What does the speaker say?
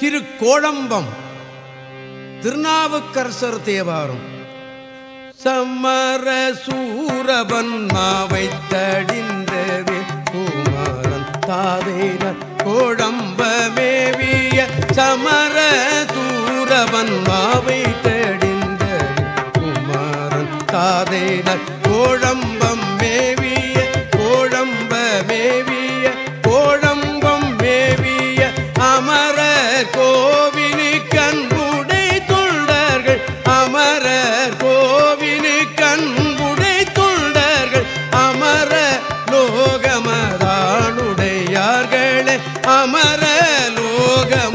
திரு கோழம்பம் திருநாவுக்கரசர் தேவாரம். சமர சூரபன் மாவை தடிந்தவே குமாரன் தாதேனர் கோழம்பமேவிய சமர சூரபன் மாவை தடிந்தவே குமாரன் தாதேனர் கோழம்பம் மே அமரர் கோவிலுக்கு அன்புடை தொண்டர்கள் அமரர் கோவிலுக்கு அன்புடை தொண்டர்கள் அமர லோகமதாளுடையார்களே அமர லோகமதாளுடையார்களே